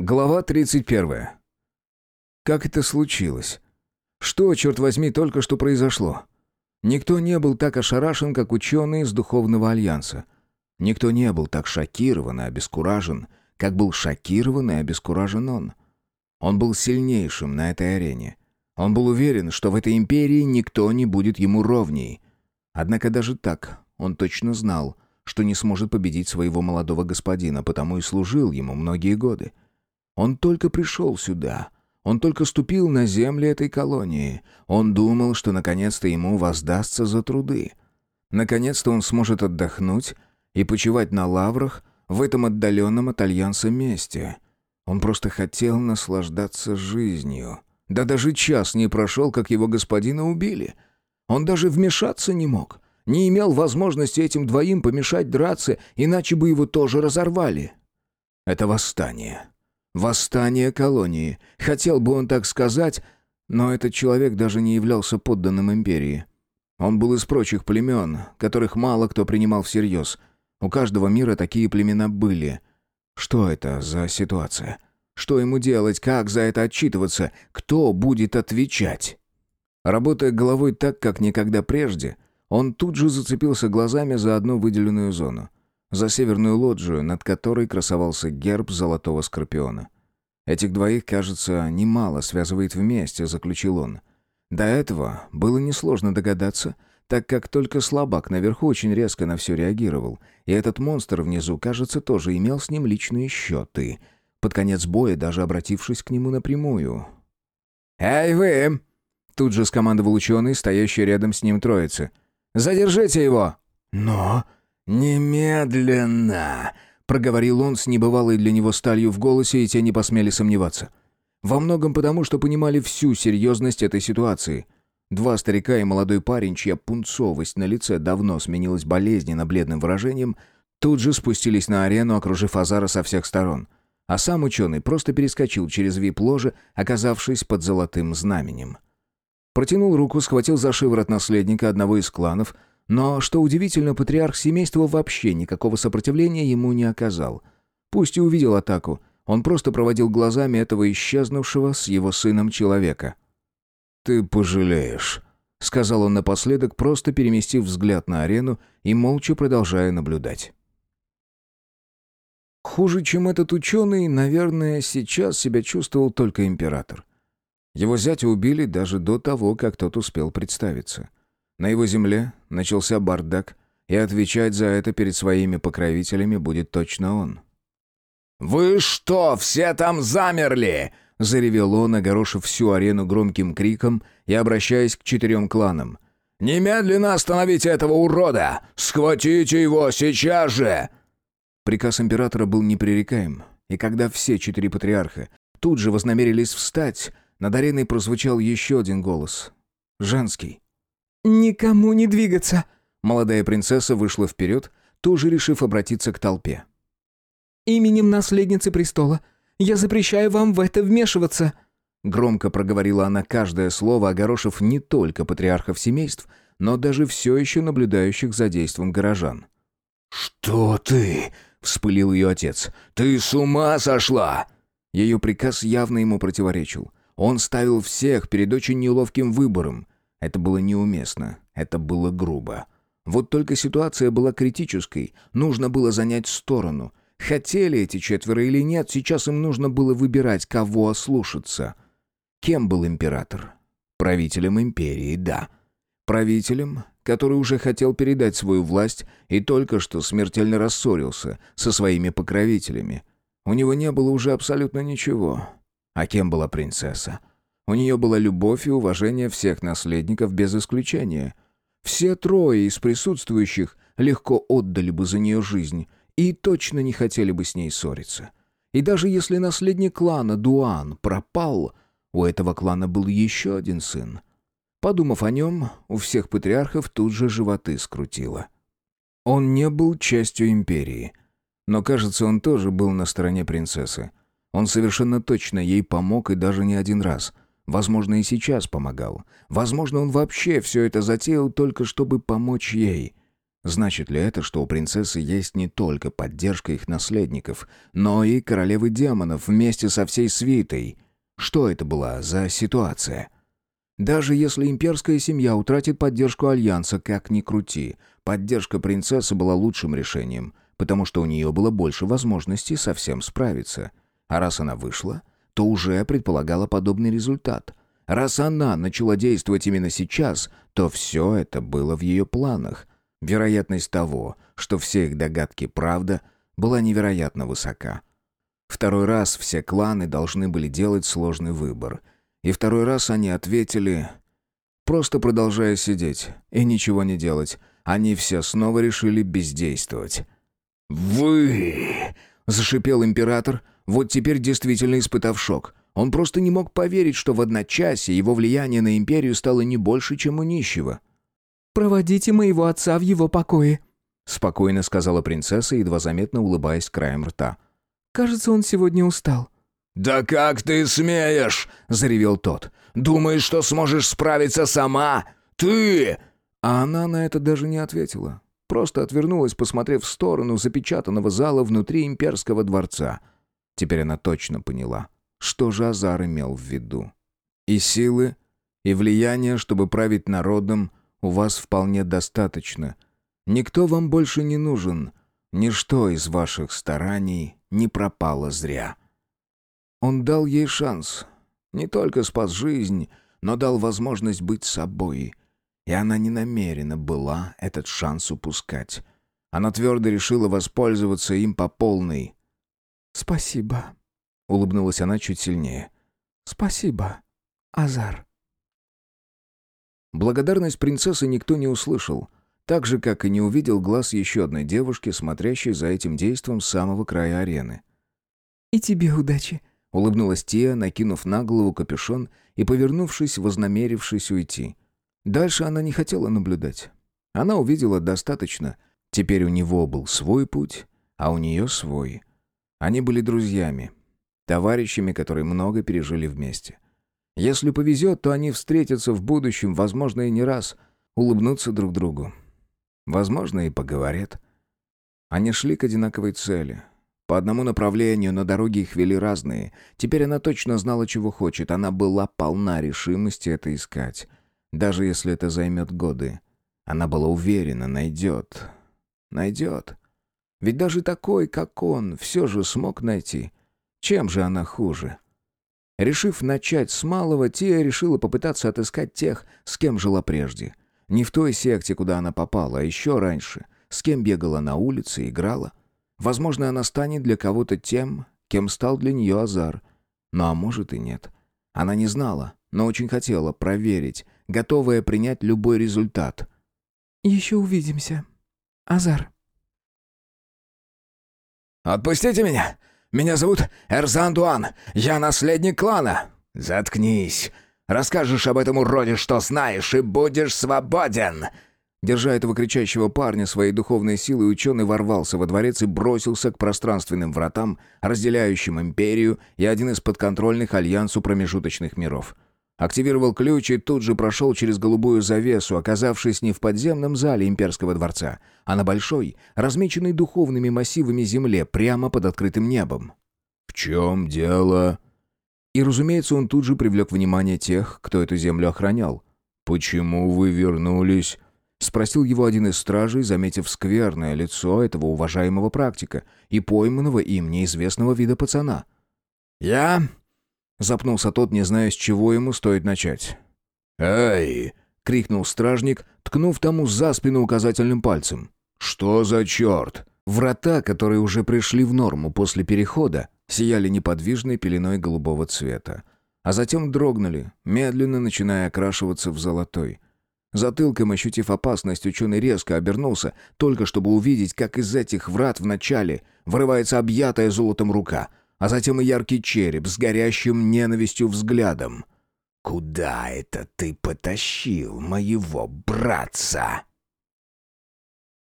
Глава 31. Как это случилось? Что, черт возьми, только что произошло? Никто не был так ошарашен, как ученые из Духовного Альянса. Никто не был так шокирован и обескуражен, как был шокирован и обескуражен он. Он был сильнейшим на этой арене. Он был уверен, что в этой империи никто не будет ему ровней. Однако даже так он точно знал, что не сможет победить своего молодого господина, потому и служил ему многие годы. Он только пришел сюда. Он только ступил на земли этой колонии. Он думал, что наконец-то ему воздастся за труды. Наконец-то он сможет отдохнуть и почивать на лаврах в этом отдаленном от Альянса месте. Он просто хотел наслаждаться жизнью. Да даже час не прошел, как его господина убили. Он даже вмешаться не мог. Не имел возможности этим двоим помешать драться, иначе бы его тоже разорвали. Это восстание. Восстание колонии. Хотел бы он так сказать, но этот человек даже не являлся подданным империи. Он был из прочих племен, которых мало кто принимал всерьез. У каждого мира такие племена были. Что это за ситуация? Что ему делать? Как за это отчитываться? Кто будет отвечать? Работая головой так, как никогда прежде, он тут же зацепился глазами за одну выделенную зону за северную лоджию, над которой красовался герб золотого скорпиона. Этих двоих, кажется, немало связывает вместе, заключил он. До этого было несложно догадаться, так как только слабак наверху очень резко на все реагировал, и этот монстр внизу, кажется, тоже имел с ним личные счеты, под конец боя даже обратившись к нему напрямую. «Эй вы!» — тут же скомандовал ученый, стоящий рядом с ним троицы. «Задержите его!» «Но...» «Немедленно!» — проговорил он с небывалой для него сталью в голосе, и те не посмели сомневаться. Во многом потому, что понимали всю серьезность этой ситуации. Два старика и молодой парень, чья пунцовость на лице давно сменилась болезненно бледным выражением, тут же спустились на арену, окружив Азара со всех сторон. А сам ученый просто перескочил через вип-ложе, оказавшись под золотым знаменем. Протянул руку, схватил за шиворот наследника одного из кланов — но, что удивительно, патриарх семейства вообще никакого сопротивления ему не оказал. Пусть и увидел атаку, он просто проводил глазами этого исчезнувшего с его сыном человека. «Ты пожалеешь», — сказал он напоследок, просто переместив взгляд на арену и молча продолжая наблюдать. Хуже, чем этот ученый, наверное, сейчас себя чувствовал только император. Его зятя убили даже до того, как тот успел представиться. На его земле начался бардак, и отвечать за это перед своими покровителями будет точно он. «Вы что, все там замерли?» — заревел он, огорошив всю арену громким криком и обращаясь к четырем кланам. «Немедленно остановите этого урода! Схватите его сейчас же!» Приказ императора был непререкаем, и когда все четыре патриарха тут же вознамерились встать, над ареной прозвучал еще один голос. Женский. «Никому не двигаться!» Молодая принцесса вышла вперед, тоже решив обратиться к толпе. «Именем наследницы престола я запрещаю вам в это вмешиваться!» Громко проговорила она каждое слово, огорошив не только патриархов семейств, но даже все еще наблюдающих за действом горожан. «Что ты?» — вспылил ее отец. «Ты с ума сошла?» Ее приказ явно ему противоречил. Он ставил всех перед очень неловким выбором. Это было неуместно, это было грубо. Вот только ситуация была критической, нужно было занять сторону. Хотели эти четверо или нет, сейчас им нужно было выбирать, кого ослушаться. Кем был император? Правителем империи, да. Правителем, который уже хотел передать свою власть и только что смертельно рассорился со своими покровителями. У него не было уже абсолютно ничего. А кем была принцесса? У нее была любовь и уважение всех наследников без исключения. Все трое из присутствующих легко отдали бы за нее жизнь и точно не хотели бы с ней ссориться. И даже если наследник клана Дуан пропал, у этого клана был еще один сын. Подумав о нем, у всех патриархов тут же животы скрутило. Он не был частью империи. Но, кажется, он тоже был на стороне принцессы. Он совершенно точно ей помог и даже не один раз — Возможно, и сейчас помогал. Возможно, он вообще все это затеял только чтобы помочь ей. Значит ли это, что у принцессы есть не только поддержка их наследников, но и королевы демонов вместе со всей свитой? Что это была за ситуация? Даже если имперская семья утратит поддержку Альянса, как ни крути, поддержка принцессы была лучшим решением, потому что у нее было больше возможностей совсем справиться. А раз она вышла, то уже предполагала подобный результат. Раз она начала действовать именно сейчас, то все это было в ее планах. Вероятность того, что все их догадки правда, была невероятно высока. Второй раз все кланы должны были делать сложный выбор — и второй раз они ответили, просто продолжая сидеть и ничего не делать. Они все снова решили бездействовать. «Вы!» — зашипел император, вот теперь действительно испытав шок. Он просто не мог поверить, что в одночасье его влияние на империю стало не больше, чем у нищего. «Проводите моего отца в его покое», — спокойно сказала принцесса, едва заметно улыбаясь краем рта. «Кажется, он сегодня устал». «Да как ты смеешь?» — заревел тот. «Думаешь, что сможешь справиться сама? Ты!» А она на это даже не ответила. Просто отвернулась, посмотрев в сторону запечатанного зала внутри имперского дворца. Теперь она точно поняла, что же Азар имел в виду. И силы, и влияния, чтобы править народом, у вас вполне достаточно. Никто вам больше не нужен. Ничто из ваших стараний не пропало зря. Он дал ей шанс. Не только спас жизнь, но дал возможность быть собой. И она не намерена была этот шанс упускать. Она твердо решила воспользоваться им по полной. «Спасибо», — улыбнулась она чуть сильнее. «Спасибо, Азар». Благодарность принцессы никто не услышал, так же, как и не увидел глаз еще одной девушки, смотрящей за этим действом с самого края арены. «И тебе удачи», Улыбнулась Тия, накинув на голову капюшон и повернувшись, вознамерившись уйти. Дальше она не хотела наблюдать. Она увидела достаточно. Теперь у него был свой путь, а у нее свой. Они были друзьями, товарищами, которые много пережили вместе. Если повезет, то они встретятся в будущем, возможно, и не раз, улыбнутся друг другу. Возможно, и поговорят. Они шли к одинаковой цели — по одному направлению, но дороги их вели разные. Теперь она точно знала, чего хочет. Она была полна решимости это искать. Даже если это займет годы. Она была уверена, найдет. Найдет. Ведь даже такой, как он, все же смог найти. Чем же она хуже? Решив начать с малого, Тия решила попытаться отыскать тех, с кем жила прежде. Не в той секте, куда она попала, а еще раньше. С кем бегала на улице, играла. Возможно, она станет для кого-то тем, кем стал для нее Азар. Ну а может и нет. Она не знала, но очень хотела проверить, готовая принять любой результат. «Еще увидимся. Азар». «Отпустите меня! Меня зовут Эрзан Дуан. Я наследник клана!» «Заткнись! Расскажешь об этом уроде, что знаешь, и будешь свободен!» Держа этого кричащего парня своей духовной силой, ученый ворвался во дворец и бросился к пространственным вратам, разделяющим империю и один из подконтрольных альянсу промежуточных миров. Активировал ключ и тут же прошел через голубую завесу, оказавшись не в подземном зале имперского дворца, а на большой, размеченной духовными массивами земле, прямо под открытым небом. «В чем дело?» И, разумеется, он тут же привлек внимание тех, кто эту землю охранял. «Почему вы вернулись?» — спросил его один из стражей, заметив скверное лицо этого уважаемого практика и пойманного им неизвестного вида пацана. «Я?» — запнулся тот, не зная, с чего ему стоит начать. «Эй!» — крикнул стражник, ткнув тому за спину указательным пальцем. «Что за черт?» Врата, которые уже пришли в норму после перехода, сияли неподвижной пеленой голубого цвета, а затем дрогнули, медленно начиная окрашиваться в золотой — Затылком ощутив опасность, ученый резко обернулся, только чтобы увидеть, как из этих врат вначале вырывается объятая золотом рука, а затем и яркий череп с горящим ненавистью взглядом. «Куда это ты потащил моего братца?»